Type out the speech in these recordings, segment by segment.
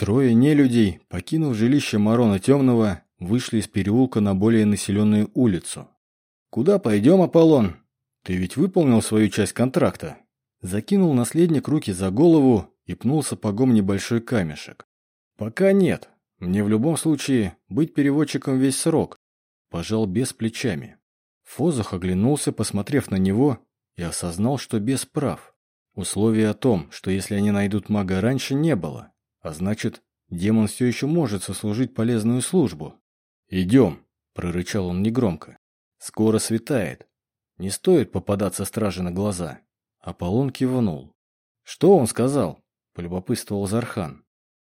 Трое нелюдей, покинув жилище Марона Темного, вышли из переулка на более населенную улицу. «Куда пойдем, Аполлон? Ты ведь выполнил свою часть контракта?» Закинул наследник руки за голову и пнул сапогом небольшой камешек. «Пока нет. Мне в любом случае быть переводчиком весь срок», – пожал без плечами. Фозах оглянулся, посмотрев на него, и осознал, что без прав. Условия о том, что если они найдут мага раньше, не было. А значит, демон все еще может сослужить полезную службу. «Идем», – прорычал он негромко. «Скоро светает. Не стоит попадаться страже на глаза». Аполлон кивнул. «Что он сказал?» – полюбопытствовал Зархан.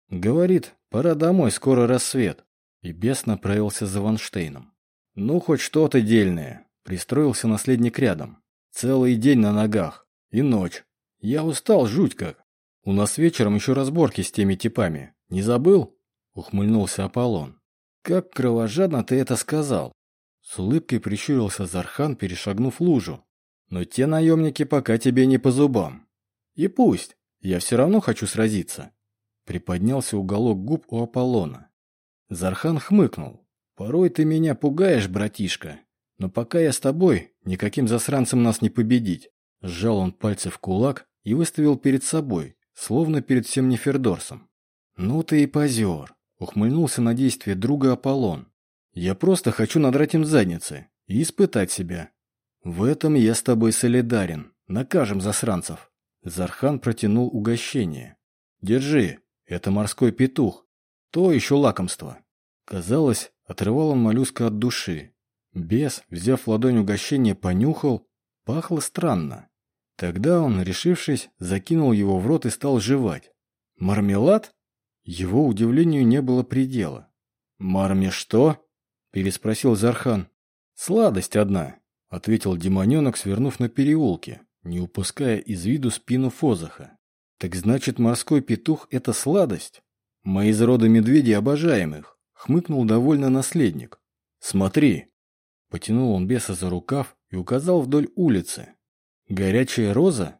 «Говорит, пора домой, скоро рассвет». И бес направился за Ванштейном. «Ну, хоть что-то дельное», – пристроился наследник рядом. «Целый день на ногах. И ночь. Я устал жуть как. У нас вечером еще разборки с теми типами. Не забыл?» – ухмыльнулся Аполлон. «Как кровожадно ты это сказал!» С улыбкой прищурился Зархан, перешагнув лужу. «Но те наемники пока тебе не по зубам. И пусть, я все равно хочу сразиться. Приподнялся уголок губ у Аполлона. Зархан хмыкнул. «Порой ты меня пугаешь, братишка, но пока я с тобой, никаким засранцем нас не победить». Сжал он пальцы в кулак и выставил перед собой, словно перед всем Нефердорсом. «Ну ты и позер!» — ухмыльнулся на действие друга Аполлон. «Я просто хочу надрать им задницы и испытать себя. В этом я с тобой солидарен. Накажем засранцев». Зархан протянул угощение. «Держи, это морской петух. То еще лакомство. Казалось, отрывал он моллюска от души. Бес, взяв в ладонь угощение, понюхал. Пахло странно. Тогда он, решившись, закинул его в рот и стал жевать. «Мармелад?» Его удивлению не было предела. «Марме что?» – переспросил Зархан. «Сладость одна», – ответил демоненок, свернув на переулке, не упуская из виду спину Фозаха. Так значит, морской петух – это сладость? Мы из рода медведей обожаем их, хмыкнул довольно наследник. Смотри. Потянул он беса за рукав и указал вдоль улицы. Горячая роза?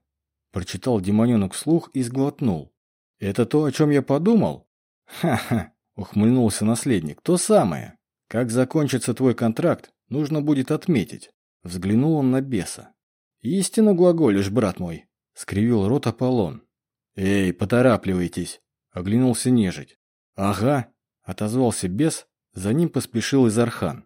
Прочитал демоненок вслух и сглотнул. Это то, о чем я подумал? Ха-ха, ухмыльнулся наследник. То самое. Как закончится твой контракт, нужно будет отметить. Взглянул он на беса. «Истинно глаголишь, брат мой», — скривил рот Аполлон. «Эй, поторапливайтесь!» — оглянулся нежить. «Ага!» — отозвался бес, за ним поспешил Изархан.